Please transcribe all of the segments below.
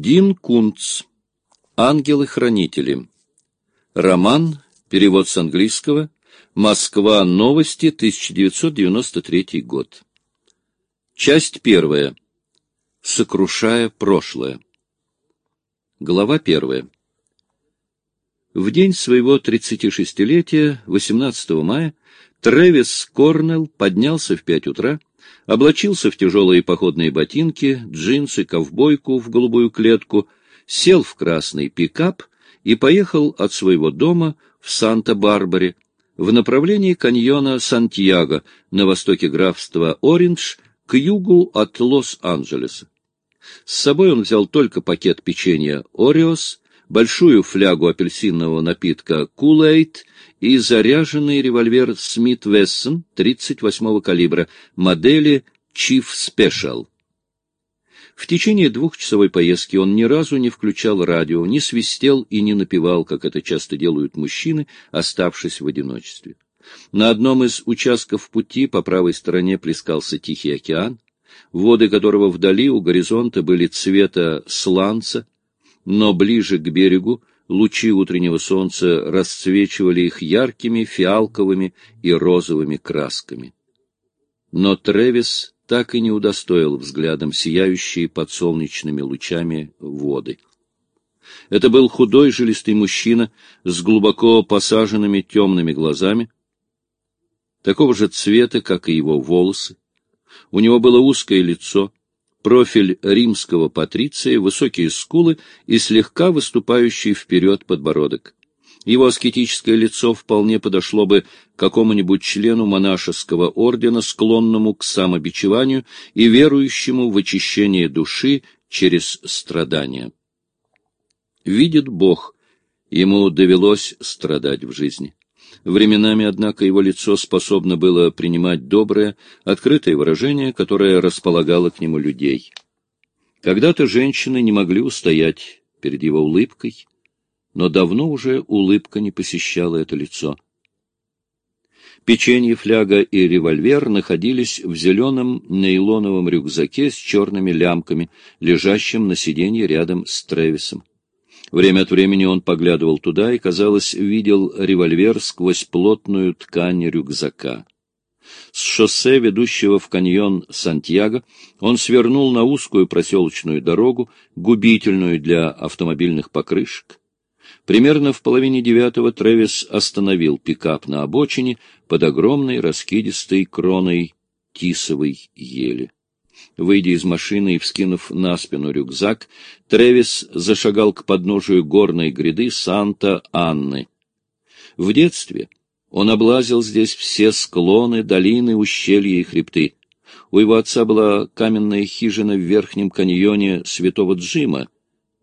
Дин Кунц. Ангелы-хранители. Роман. Перевод с английского. Москва. Новости. 1993 год. Часть первая. Сокрушая прошлое. Глава первая. В день своего 36-летия, 18 мая, Трэвис Корнелл поднялся в пять утра, облачился в тяжелые походные ботинки, джинсы, ковбойку в голубую клетку, сел в красный пикап и поехал от своего дома в Санта-Барбаре в направлении каньона Сантьяго на востоке графства Ориндж к югу от Лос-Анджелеса. С собой он взял только пакет печенья «Ореос», большую флягу апельсинового напитка «Кулейт» и заряженный револьвер Смит Вессон 38-го калибра модели Chief Special. В течение двухчасовой поездки он ни разу не включал радио, не свистел и не напевал, как это часто делают мужчины, оставшись в одиночестве. На одном из участков пути по правой стороне плескался Тихий океан, воды которого вдали у горизонта были цвета сланца, но ближе к берегу лучи утреннего солнца расцвечивали их яркими фиалковыми и розовыми красками. Но Тревис так и не удостоил взглядом сияющие под солнечными лучами воды. Это был худой жилистый мужчина с глубоко посаженными темными глазами, такого же цвета, как и его волосы. У него было узкое лицо, профиль римского патриция, высокие скулы и слегка выступающий вперед подбородок. Его аскетическое лицо вполне подошло бы какому-нибудь члену монашеского ордена, склонному к самобичеванию и верующему в очищение души через страдания. Видит Бог, ему довелось страдать в жизни. Временами, однако, его лицо способно было принимать доброе, открытое выражение, которое располагало к нему людей. Когда-то женщины не могли устоять перед его улыбкой, но давно уже улыбка не посещала это лицо. Печенье, фляга и револьвер находились в зеленом нейлоновом рюкзаке с черными лямками, лежащем на сиденье рядом с Тревисом. Время от времени он поглядывал туда и, казалось, видел револьвер сквозь плотную ткань рюкзака. С шоссе, ведущего в каньон Сантьяго, он свернул на узкую проселочную дорогу, губительную для автомобильных покрышек. Примерно в половине девятого Тревис остановил пикап на обочине под огромной раскидистой кроной тисовой ели. Выйдя из машины и вскинув на спину рюкзак, Тревис зашагал к подножию горной гряды Санта-Анны. В детстве он облазил здесь все склоны, долины, ущелья и хребты. У его отца была каменная хижина в верхнем каньоне Святого Джима,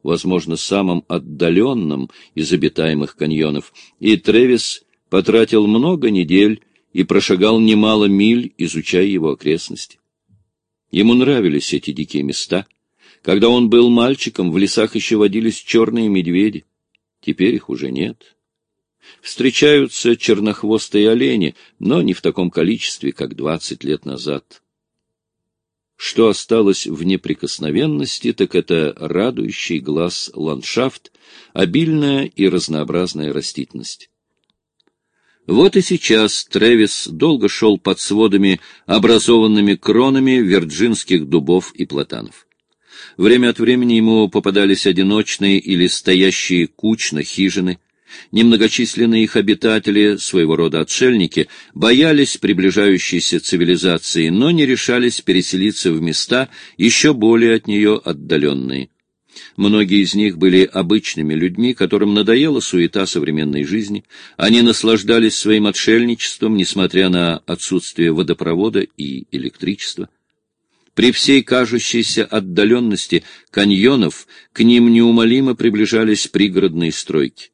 возможно, самым отдаленным из обитаемых каньонов, и Тревис потратил много недель и прошагал немало миль, изучая его окрестности. Ему нравились эти дикие места. Когда он был мальчиком, в лесах еще водились черные медведи. Теперь их уже нет. Встречаются чернохвостые олени, но не в таком количестве, как двадцать лет назад. Что осталось в неприкосновенности, так это радующий глаз ландшафт, обильная и разнообразная растительность. Вот и сейчас Тревис долго шел под сводами, образованными кронами вирджинских дубов и платанов. Время от времени ему попадались одиночные или стоящие кучно хижины. Немногочисленные их обитатели, своего рода отшельники, боялись приближающейся цивилизации, но не решались переселиться в места, еще более от нее отдаленные. Многие из них были обычными людьми, которым надоела суета современной жизни. Они наслаждались своим отшельничеством, несмотря на отсутствие водопровода и электричества. При всей кажущейся отдаленности каньонов к ним неумолимо приближались пригородные стройки.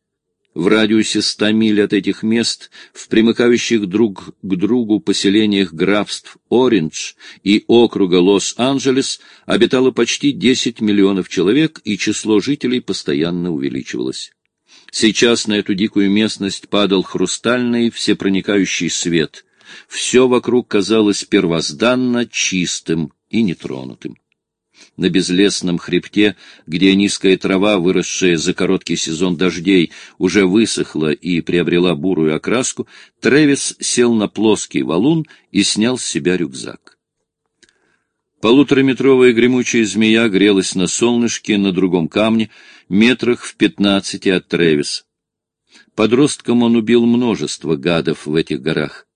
В радиусе ста миль от этих мест, в примыкающих друг к другу поселениях графств Ориндж и округа Лос-Анджелес, обитало почти 10 миллионов человек, и число жителей постоянно увеличивалось. Сейчас на эту дикую местность падал хрустальный всепроникающий свет. Все вокруг казалось первозданно чистым и нетронутым. На безлесном хребте, где низкая трава, выросшая за короткий сезон дождей, уже высохла и приобрела бурую окраску, Тревис сел на плоский валун и снял с себя рюкзак. Полутораметровая гремучая змея грелась на солнышке на другом камне, метрах в пятнадцати от Тревиса. Подростком он убил множество гадов в этих горах.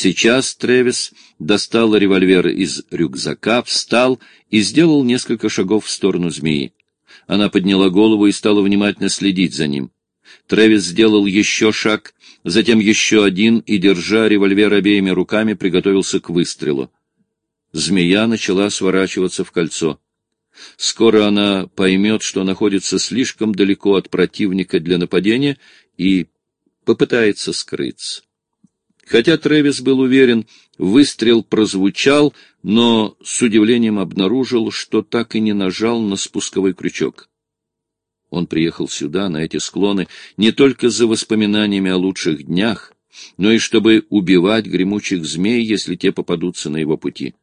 Сейчас Тревис достал револьвер из рюкзака, встал и сделал несколько шагов в сторону змеи. Она подняла голову и стала внимательно следить за ним. Тревис сделал еще шаг, затем еще один и, держа револьвер обеими руками, приготовился к выстрелу. Змея начала сворачиваться в кольцо. Скоро она поймет, что находится слишком далеко от противника для нападения, и попытается скрыться. Хотя Трэвис был уверен, выстрел прозвучал, но с удивлением обнаружил, что так и не нажал на спусковой крючок. Он приехал сюда, на эти склоны, не только за воспоминаниями о лучших днях, но и чтобы убивать гремучих змей, если те попадутся на его пути.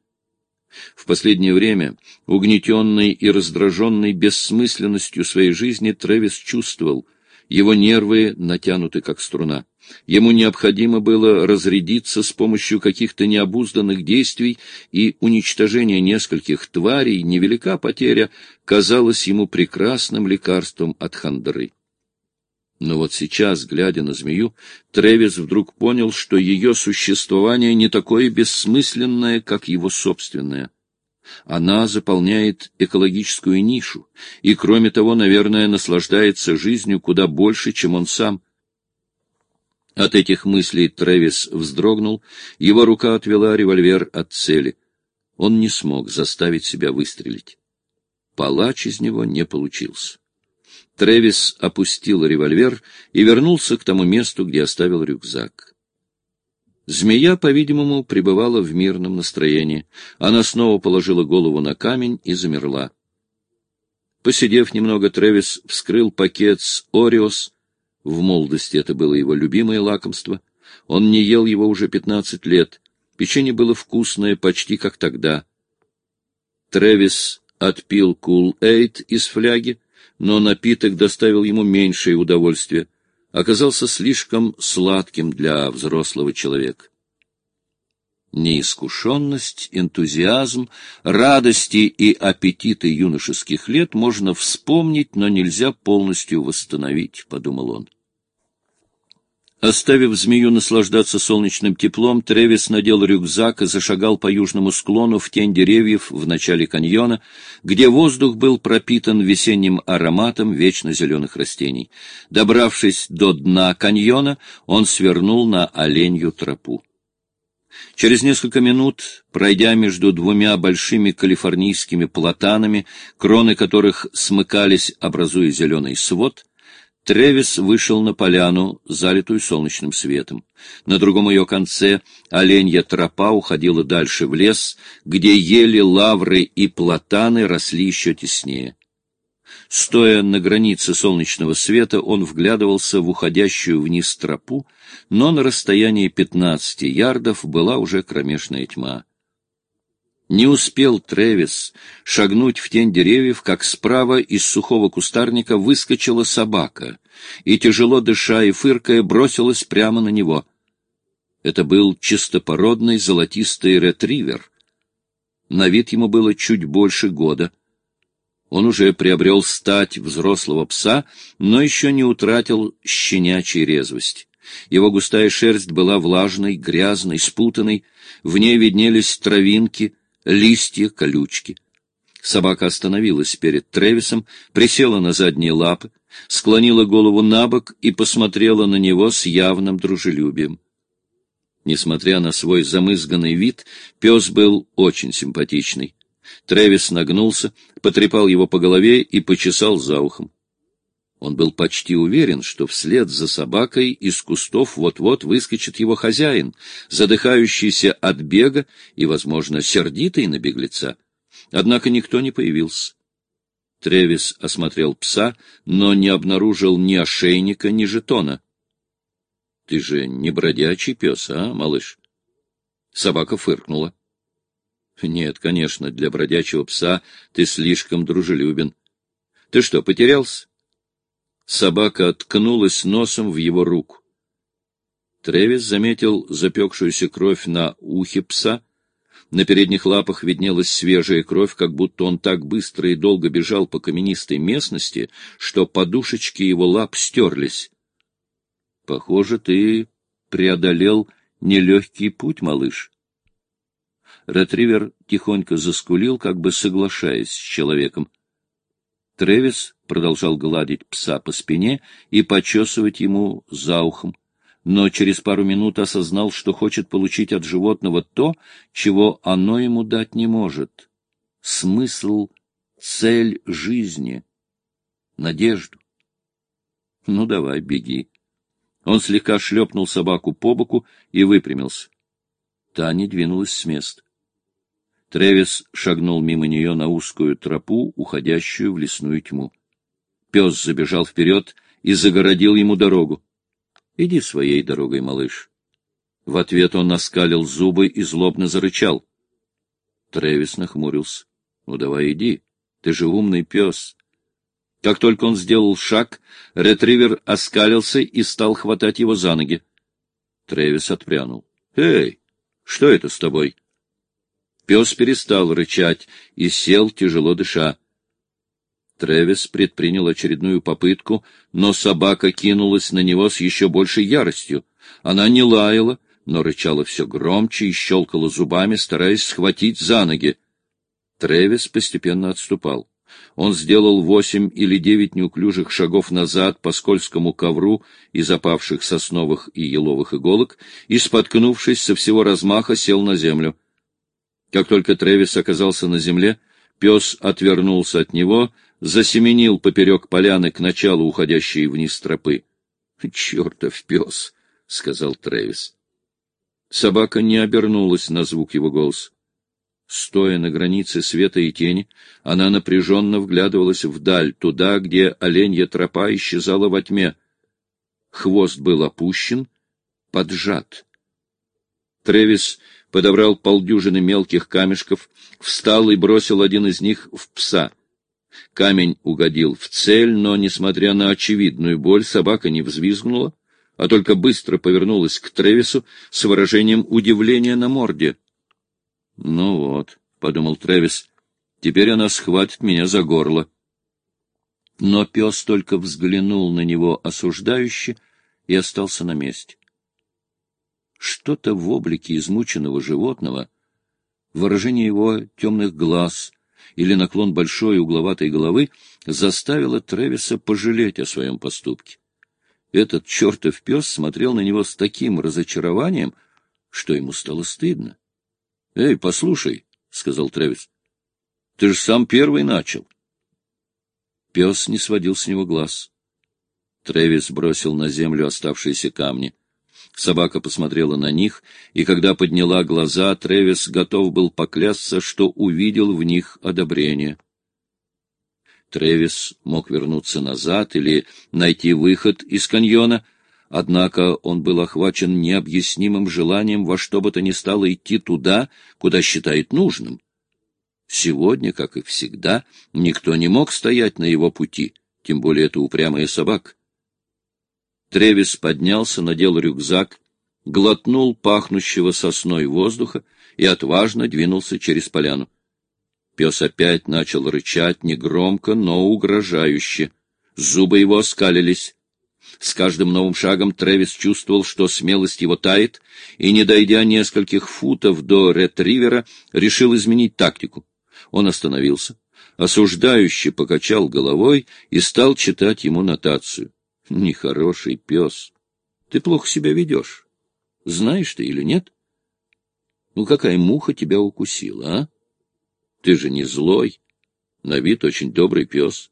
В последнее время, угнетенный и раздраженный бессмысленностью своей жизни, Трэвис чувствовал, его нервы натянуты как струна. Ему необходимо было разрядиться с помощью каких-то необузданных действий, и уничтожение нескольких тварей, невелика потеря, казалось ему прекрасным лекарством от хандры. Но вот сейчас, глядя на змею, Тревис вдруг понял, что ее существование не такое бессмысленное, как его собственное. Она заполняет экологическую нишу, и, кроме того, наверное, наслаждается жизнью куда больше, чем он сам — от этих мыслей Трэвис вздрогнул, его рука отвела револьвер от цели. Он не смог заставить себя выстрелить. Палач из него не получился. Трэвис опустил револьвер и вернулся к тому месту, где оставил рюкзак. Змея, по-видимому, пребывала в мирном настроении. Она снова положила голову на камень и замерла. Посидев немного, Трэвис вскрыл пакет с «Ориос», в молодости это было его любимое лакомство. Он не ел его уже пятнадцать лет. Печенье было вкусное, почти как тогда. Тревис отпил кул-эйд из фляги, но напиток доставил ему меньшее удовольствие. Оказался слишком сладким для взрослого человека. Неискушенность, энтузиазм, радости и аппетиты юношеских лет можно вспомнить, но нельзя полностью восстановить, — подумал он. Оставив змею наслаждаться солнечным теплом, Тревис надел рюкзак и зашагал по южному склону в тень деревьев в начале каньона, где воздух был пропитан весенним ароматом вечно зеленых растений. Добравшись до дна каньона, он свернул на оленью тропу. Через несколько минут, пройдя между двумя большими калифорнийскими платанами, кроны которых смыкались, образуя зеленый свод, Тревис вышел на поляну, залитую солнечным светом. На другом ее конце оленья тропа уходила дальше в лес, где ели лавры и платаны росли еще теснее. Стоя на границе солнечного света, он вглядывался в уходящую вниз тропу, но на расстоянии пятнадцати ярдов была уже кромешная тьма. Не успел Тревис шагнуть в тень деревьев, как справа из сухого кустарника выскочила собака и, тяжело дыша и фыркая, бросилась прямо на него. Это был чистопородный золотистый ретривер. На вид ему было чуть больше года. Он уже приобрел стать взрослого пса, но еще не утратил щенячьей резвости. Его густая шерсть была влажной, грязной, спутанной, в ней виднелись травинки — листья, колючки. Собака остановилась перед Тревисом, присела на задние лапы, склонила голову на бок и посмотрела на него с явным дружелюбием. Несмотря на свой замызганный вид, пес был очень симпатичный. Тревис нагнулся, потрепал его по голове и почесал за ухом. Он был почти уверен, что вслед за собакой из кустов вот-вот выскочит его хозяин, задыхающийся от бега и, возможно, сердитый на беглеца. Однако никто не появился. Тревис осмотрел пса, но не обнаружил ни ошейника, ни жетона. — Ты же не бродячий пес, а, малыш? Собака фыркнула. Нет, конечно, для бродячего пса ты слишком дружелюбен. Ты что, потерялся? Собака ткнулась носом в его руку. Тревис заметил запекшуюся кровь на ухе пса. На передних лапах виднелась свежая кровь, как будто он так быстро и долго бежал по каменистой местности, что подушечки его лап стерлись. — Похоже, ты преодолел нелегкий путь, малыш. Ретривер тихонько заскулил, как бы соглашаясь с человеком. Тревис продолжал гладить пса по спине и почесывать ему за ухом, но через пару минут осознал, что хочет получить от животного то, чего оно ему дать не может. Смысл, цель жизни, надежду. Ну, давай, беги. Он слегка шлепнул собаку по боку и выпрямился. Та не двинулась с места. Тревис шагнул мимо нее на узкую тропу, уходящую в лесную тьму. Пес забежал вперед и загородил ему дорогу. — Иди своей дорогой, малыш. В ответ он наскалил зубы и злобно зарычал. Тревис нахмурился. — Ну, давай иди, ты же умный пес. Как только он сделал шаг, ретривер оскалился и стал хватать его за ноги. Тревис отпрянул. — Эй, что это с тобой? — Пес перестал рычать и сел, тяжело дыша. Тревис предпринял очередную попытку, но собака кинулась на него с еще большей яростью. Она не лаяла, но рычала все громче и щелкала зубами, стараясь схватить за ноги. Тревис постепенно отступал. Он сделал восемь или девять неуклюжих шагов назад по скользкому ковру из опавших сосновых и еловых иголок и, споткнувшись со всего размаха, сел на землю. Как только Тревис оказался на земле, пес отвернулся от него, засеменил поперек поляны к началу уходящей вниз тропы. — Чертов пес! — сказал Тревис. Собака не обернулась на звук его голоса. Стоя на границе света и тени, она напряженно вглядывалась вдаль, туда, где оленья тропа исчезала во тьме. Хвост был опущен, поджат. Тревис подобрал полдюжины мелких камешков, встал и бросил один из них в пса. Камень угодил в цель, но, несмотря на очевидную боль, собака не взвизгнула, а только быстро повернулась к Тревису с выражением удивления на морде. — Ну вот, — подумал Тревис, — теперь она схватит меня за горло. Но пес только взглянул на него осуждающе и остался на месте. Что-то в облике измученного животного, выражение его темных глаз или наклон большой угловатой головы заставило Тревиса пожалеть о своем поступке. Этот чертов пес смотрел на него с таким разочарованием, что ему стало стыдно. — Эй, послушай, — сказал Тревис, — ты же сам первый начал. Пес не сводил с него глаз. Тревис бросил на землю оставшиеся камни — Собака посмотрела на них, и когда подняла глаза, Тревис готов был поклясться, что увидел в них одобрение. Тревис мог вернуться назад или найти выход из каньона, однако он был охвачен необъяснимым желанием во что бы то ни стало идти туда, куда считает нужным. Сегодня, как и всегда, никто не мог стоять на его пути, тем более это упрямая собака. Тревис поднялся, надел рюкзак, глотнул пахнущего сосной воздуха и отважно двинулся через поляну. Пес опять начал рычать негромко, но угрожающе. Зубы его оскалились. С каждым новым шагом Тревис чувствовал, что смелость его тает, и, не дойдя нескольких футов до ретривера, решил изменить тактику. Он остановился, осуждающе покачал головой и стал читать ему нотацию. Нехороший пес. Ты плохо себя ведешь. Знаешь ты или нет? Ну, какая муха тебя укусила, а? Ты же не злой. На вид очень добрый пес.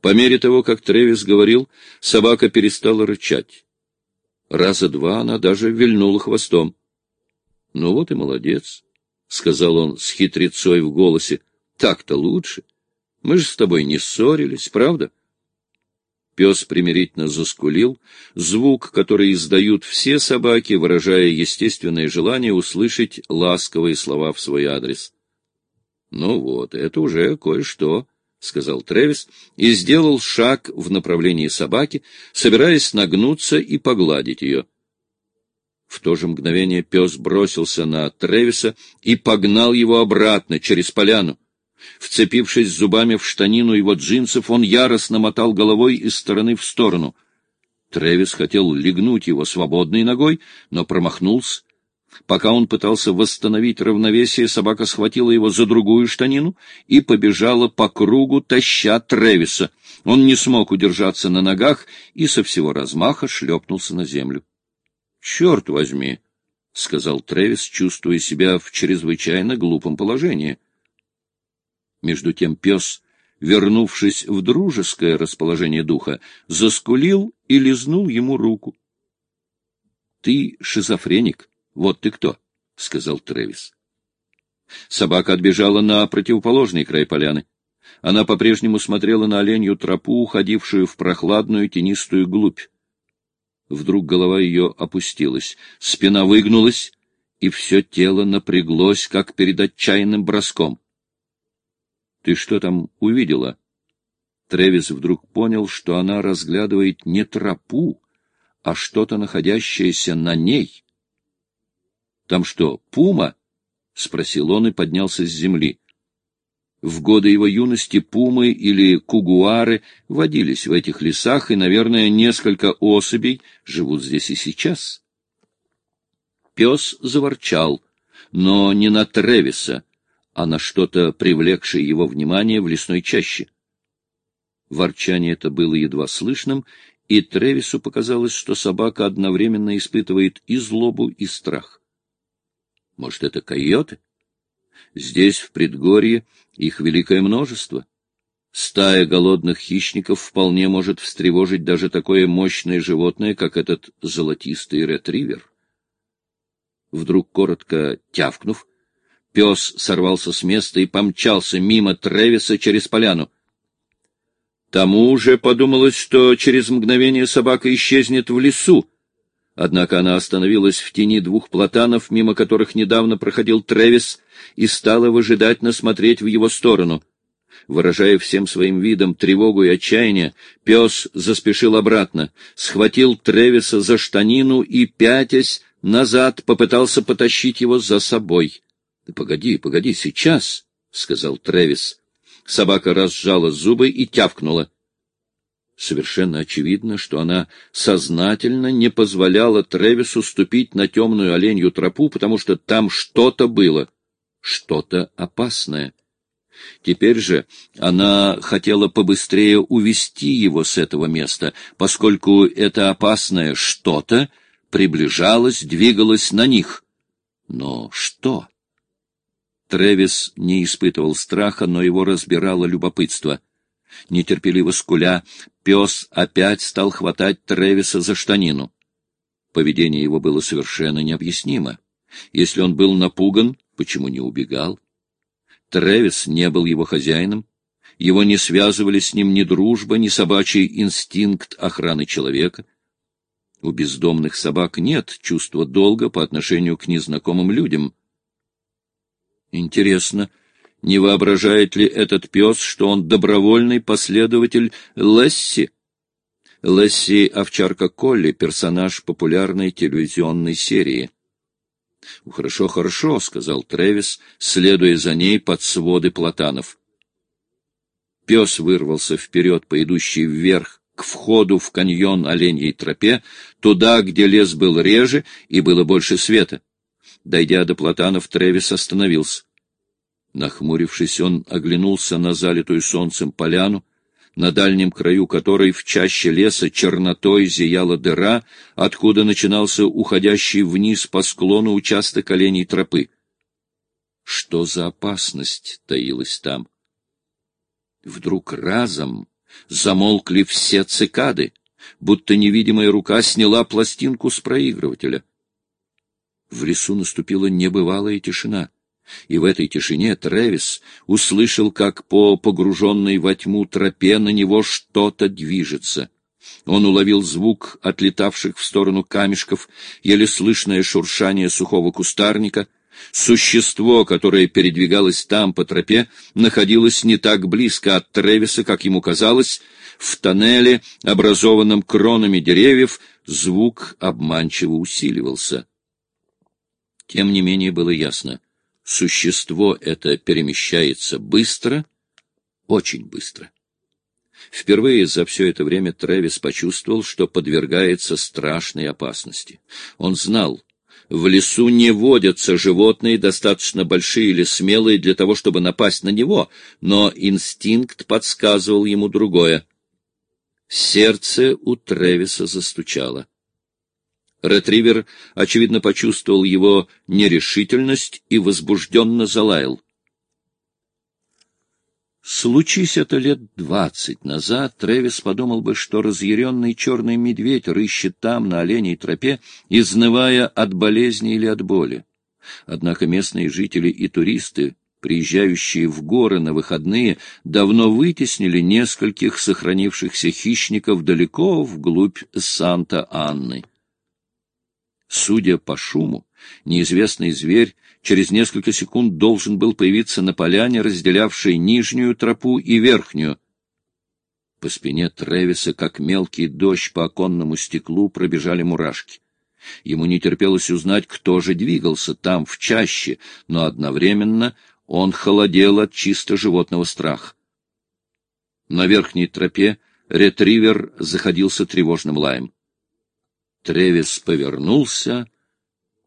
По мере того, как Тревис говорил, собака перестала рычать. Раза два она даже вильнула хвостом. — Ну вот и молодец, — сказал он с хитрецой в голосе. — Так-то лучше. Мы же с тобой не ссорились, правда? — Пес примирительно заскулил, звук, который издают все собаки, выражая естественное желание услышать ласковые слова в свой адрес. — Ну вот, это уже кое-что, — сказал Тревис и сделал шаг в направлении собаки, собираясь нагнуться и погладить ее. В то же мгновение пес бросился на Тревиса и погнал его обратно через поляну. Вцепившись зубами в штанину его джинсов, он яростно мотал головой из стороны в сторону. Тревис хотел легнуть его свободной ногой, но промахнулся. Пока он пытался восстановить равновесие, собака схватила его за другую штанину и побежала по кругу, таща Тревиса. Он не смог удержаться на ногах и со всего размаха шлепнулся на землю. — Черт возьми! — сказал Тревис, чувствуя себя в чрезвычайно глупом положении. — между тем пес, вернувшись в дружеское расположение духа, заскулил и лизнул ему руку. — Ты шизофреник, вот ты кто, — сказал Тревис. Собака отбежала на противоположный край поляны. Она по-прежнему смотрела на оленью тропу, уходившую в прохладную тенистую глубь. Вдруг голова ее опустилась, спина выгнулась, и все тело напряглось, как перед отчаянным броском. Ты что там увидела? Тревис вдруг понял, что она разглядывает не тропу, а что-то, находящееся на ней. — Там что, пума? — спросил он и поднялся с земли. В годы его юности пумы или кугуары водились в этих лесах, и, наверное, несколько особей живут здесь и сейчас. Пес заворчал, но не на Тревиса, а на что-то, привлекшее его внимание в лесной чаще. Ворчание это было едва слышным, и Тревису показалось, что собака одновременно испытывает и злобу, и страх. Может, это койоты? Здесь, в предгорье, их великое множество. Стая голодных хищников вполне может встревожить даже такое мощное животное, как этот золотистый ретривер. Вдруг, коротко тявкнув, Пес сорвался с места и помчался мимо Тревиса через поляну. Тому же подумалось, что через мгновение собака исчезнет в лесу. Однако она остановилась в тени двух платанов, мимо которых недавно проходил Тревис, и стала выжидательно смотреть в его сторону. Выражая всем своим видом тревогу и отчаяние, пес заспешил обратно, схватил Тревиса за штанину и, пятясь, назад попытался потащить его за собой. — Погоди, погоди, сейчас, — сказал Тревис. Собака разжала зубы и тявкнула. Совершенно очевидно, что она сознательно не позволяла Тревису ступить на темную оленью тропу, потому что там что-то было, что-то опасное. Теперь же она хотела побыстрее увести его с этого места, поскольку это опасное что-то приближалось, двигалось на них. Но что? Тревис не испытывал страха, но его разбирало любопытство. Нетерпеливо скуля, пес опять стал хватать Тревиса за штанину. Поведение его было совершенно необъяснимо. Если он был напуган, почему не убегал? Тревис не был его хозяином. Его не связывали с ним ни дружба, ни собачий инстинкт охраны человека. У бездомных собак нет чувства долга по отношению к незнакомым людям — Интересно, не воображает ли этот пес, что он добровольный последователь Лесси? Лесси — овчарка Колли, персонаж популярной телевизионной серии. «Хорошо, хорошо», — сказал Тревис, следуя за ней под своды платанов. Пес вырвался вперед по идущей вверх к входу в каньон оленьей тропе, туда, где лес был реже и было больше света. Дойдя до платанов, Тревис остановился. Нахмурившись, он оглянулся на залитую солнцем поляну, на дальнем краю которой в чаще леса чернотой зияла дыра, откуда начинался уходящий вниз по склону участок оленей тропы. Что за опасность таилась там? Вдруг разом замолкли все цикады, будто невидимая рука сняла пластинку с проигрывателя. В лесу наступила небывалая тишина, и в этой тишине Тревис услышал, как по погруженной во тьму тропе на него что-то движется — Он уловил звук отлетавших в сторону камешков, еле слышное шуршание сухого кустарника. Существо, которое передвигалось там по тропе, находилось не так близко от Тревиса, как ему казалось. В тоннеле, образованном кронами деревьев, звук обманчиво усиливался. Тем не менее было ясно, существо это перемещается быстро, очень быстро. Впервые за все это время Трэвис почувствовал, что подвергается страшной опасности. Он знал, в лесу не водятся животные, достаточно большие или смелые для того, чтобы напасть на него, но инстинкт подсказывал ему другое. Сердце у Тревиса застучало. Ретривер, очевидно, почувствовал его нерешительность и возбужденно залаял. Случись это лет двадцать назад, Тревис подумал бы, что разъяренный черный медведь рыщет там, на оленей тропе, изнывая от болезни или от боли. Однако местные жители и туристы, приезжающие в горы на выходные, давно вытеснили нескольких сохранившихся хищников далеко вглубь Санта-Анны. Судя по шуму, неизвестный зверь через несколько секунд должен был появиться на поляне, разделявшей нижнюю тропу и верхнюю. По спине Тревиса, как мелкий дождь по оконному стеклу, пробежали мурашки. Ему не терпелось узнать, кто же двигался там, в чаще, но одновременно он холодел от чисто животного страха. На верхней тропе ретривер заходился тревожным лаем. Тревис повернулся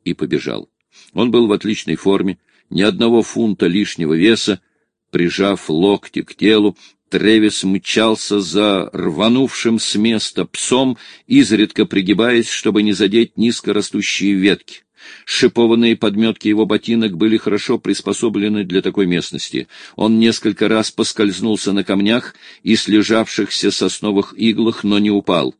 и побежал. Он был в отличной форме, ни одного фунта лишнего веса. Прижав локти к телу, Тревис мчался за рванувшим с места псом, изредка пригибаясь, чтобы не задеть низко растущие ветки. Шипованные подметки его ботинок были хорошо приспособлены для такой местности. Он несколько раз поскользнулся на камнях и слежавшихся сосновых иглах, но не упал.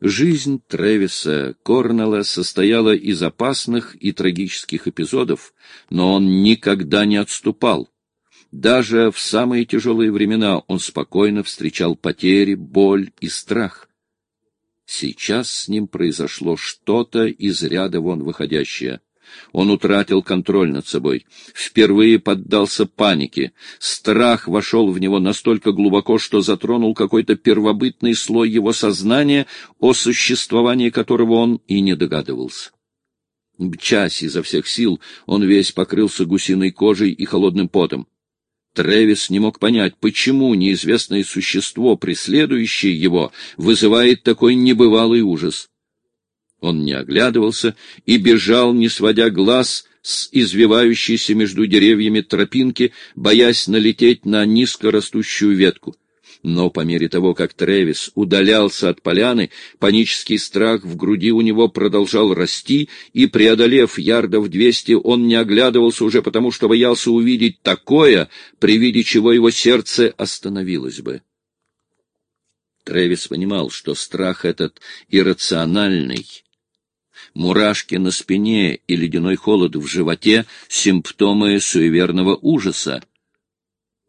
Жизнь Тревиса Корнелла состояла из опасных и трагических эпизодов, но он никогда не отступал. Даже в самые тяжелые времена он спокойно встречал потери, боль и страх. Сейчас с ним произошло что-то из ряда вон выходящее. Он утратил контроль над собой, впервые поддался панике. Страх вошел в него настолько глубоко, что затронул какой-то первобытный слой его сознания, о существовании которого он и не догадывался. Мчась изо всех сил, он весь покрылся гусиной кожей и холодным потом. Тревис не мог понять, почему неизвестное существо, преследующее его, вызывает такой небывалый ужас. Он не оглядывался и бежал, не сводя глаз с извивающейся между деревьями тропинки, боясь налететь на низко растущую ветку. Но по мере того, как Тревис удалялся от поляны, панический страх в груди у него продолжал расти, и, преодолев ярдов двести, он не оглядывался уже потому, что боялся увидеть такое, при виде чего его сердце остановилось бы. Тревис понимал, что страх этот иррациональный, мурашки на спине и ледяной холод в животе — симптомы суеверного ужаса.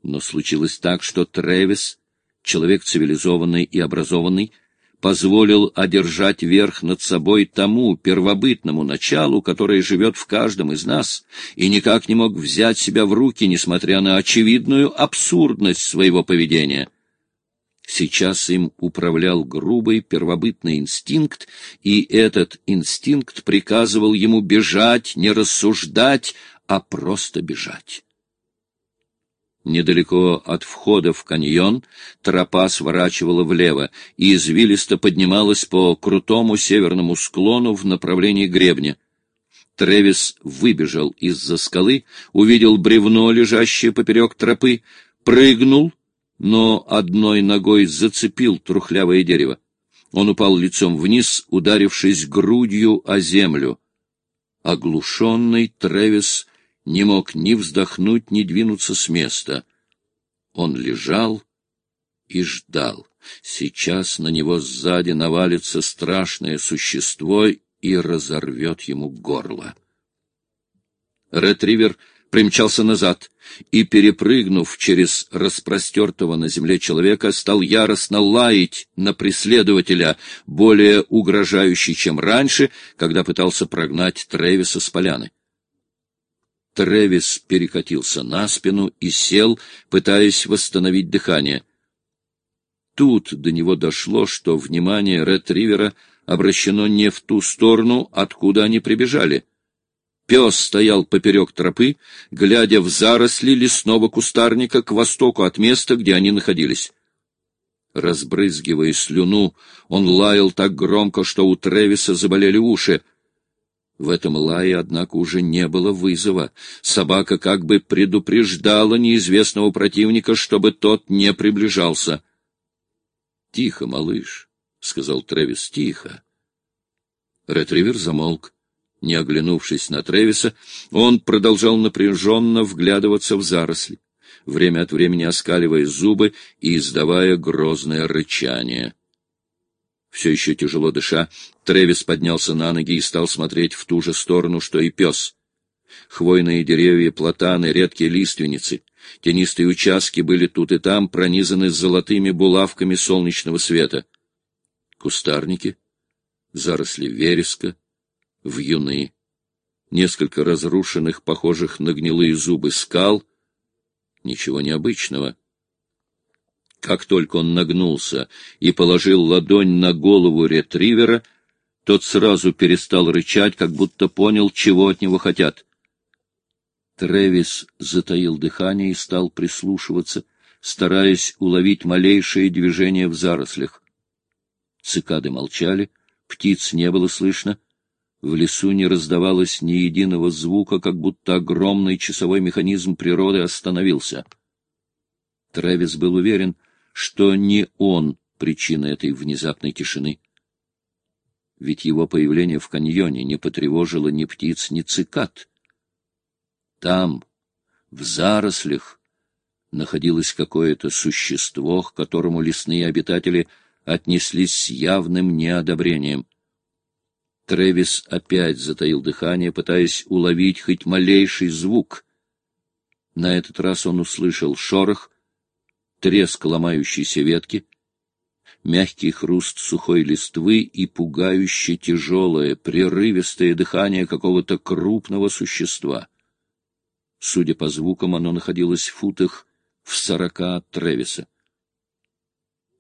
Но случилось так, что Тревис, человек цивилизованный и образованный, позволил одержать верх над собой тому первобытному началу, которое живет в каждом из нас, и никак не мог взять себя в руки, несмотря на очевидную абсурдность своего поведения — Сейчас им управлял грубый первобытный инстинкт, и этот инстинкт приказывал ему бежать, не рассуждать, а просто бежать. Недалеко от входа в каньон тропа сворачивала влево и извилисто поднималась по крутому северному склону в направлении гребня. Тревис выбежал из-за скалы, увидел бревно, лежащее поперек тропы, прыгнул но одной ногой зацепил трухлявое дерево. Он упал лицом вниз, ударившись грудью о землю. Оглушенный Тревис не мог ни вздохнуть, ни двинуться с места. Он лежал и ждал. Сейчас на него сзади навалится страшное существо и разорвет ему горло. Ретривер примчался назад и, перепрыгнув через распростертого на земле человека, стал яростно лаять на преследователя, более угрожающий, чем раньше, когда пытался прогнать Тревиса с поляны. Тревис перекатился на спину и сел, пытаясь восстановить дыхание. Тут до него дошло, что внимание Ретривера обращено не в ту сторону, откуда они прибежали. Пес стоял поперек тропы, глядя в заросли лесного кустарника к востоку от места, где они находились. Разбрызгивая слюну, он лаял так громко, что у Тревиса заболели уши — в этом лае, однако, уже не было вызова. Собака как бы предупреждала неизвестного противника, чтобы тот не приближался. — Тихо, малыш, — сказал Тревис, — тихо. Ретривер замолк. Не оглянувшись на Тревиса, он продолжал напряженно вглядываться в заросли, время от времени оскаливая зубы и издавая грозное рычание. Все еще тяжело дыша, Тревис поднялся на ноги и стал смотреть в ту же сторону, что и пес. Хвойные деревья, платаны, редкие лиственницы, тенистые участки были тут и там пронизаны золотыми булавками солнечного света. Кустарники, заросли вереска, вьюны, несколько разрушенных, похожих на гнилые зубы скал. Ничего необычного. Как только он нагнулся и положил ладонь на голову ретривера, тот сразу перестал рычать, как будто понял, чего от него хотят. Тревис затаил дыхание и стал прислушиваться, стараясь уловить малейшие движения в зарослях. Цикады молчали, птиц не было слышно, в лесу не раздавалось ни единого звука, как будто огромный часовой механизм природы остановился. Тревис был уверен — что не он причина этой внезапной тишины. Ведь его появление в каньоне не потревожило ни птиц, ни цикад. Там, в зарослях, находилось какое-то существо, к которому лесные обитатели отнеслись с явным неодобрением. Тревис опять затаил дыхание, пытаясь уловить хоть малейший звук. На этот раз он услышал шорох — треск ломающейся ветки, мягкий хруст сухой листвы и пугающе тяжелое, прерывистое дыхание какого-то крупного существа. Судя по звукам, оно находилось в футах в сорока от Тревиса.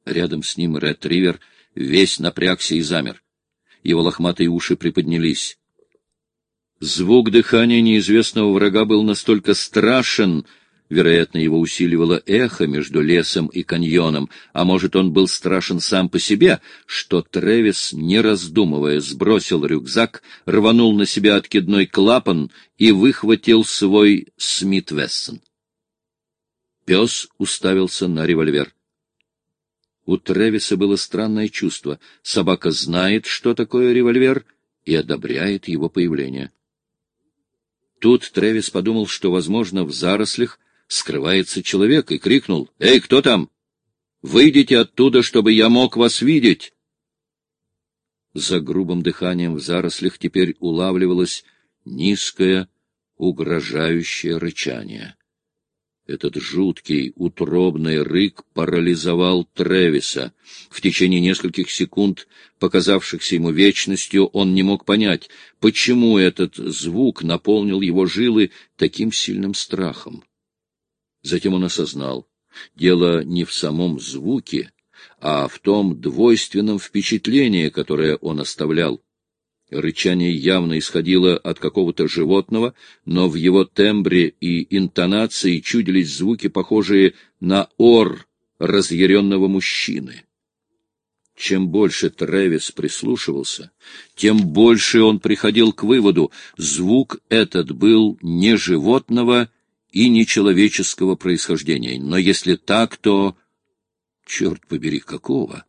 Рядом с ним Ред-Ривер весь напрягся и замер. Его лохматые уши приподнялись. Звук дыхания неизвестного врага был настолько страшен, Вероятно, его усиливало эхо между лесом и каньоном, а может, он был страшен сам по себе, что Тревис, не раздумывая, сбросил рюкзак, рванул на себя откидной клапан и выхватил свой Смит-Вессон. Пес уставился на револьвер. У Тревиса было странное чувство. Собака знает, что такое револьвер, и одобряет его появление. Тут Тревис подумал, что, возможно, в зарослях скрывается человек, и крикнул «Эй, кто там? Выйдите оттуда, чтобы я мог вас видеть!» За грубым дыханием в зарослях теперь улавливалось низкое, угрожающее рычание. Этот жуткий, утробный рык парализовал Тревиса. В течение нескольких секунд, показавшихся ему вечностью, он не мог понять, почему этот звук наполнил его жилы таким сильным страхом. Затем он осознал, дело не в самом звуке, а в том двойственном впечатлении, которое он оставлял. Рычание явно исходило от какого-то животного, но в его тембре и интонации чудились звуки, похожие на ор разъяренного мужчины. Чем больше Тревис прислушивался, тем больше он приходил к выводу, звук этот был не животного, и нечеловеческого происхождения. Но если так, то... Черт побери, какого?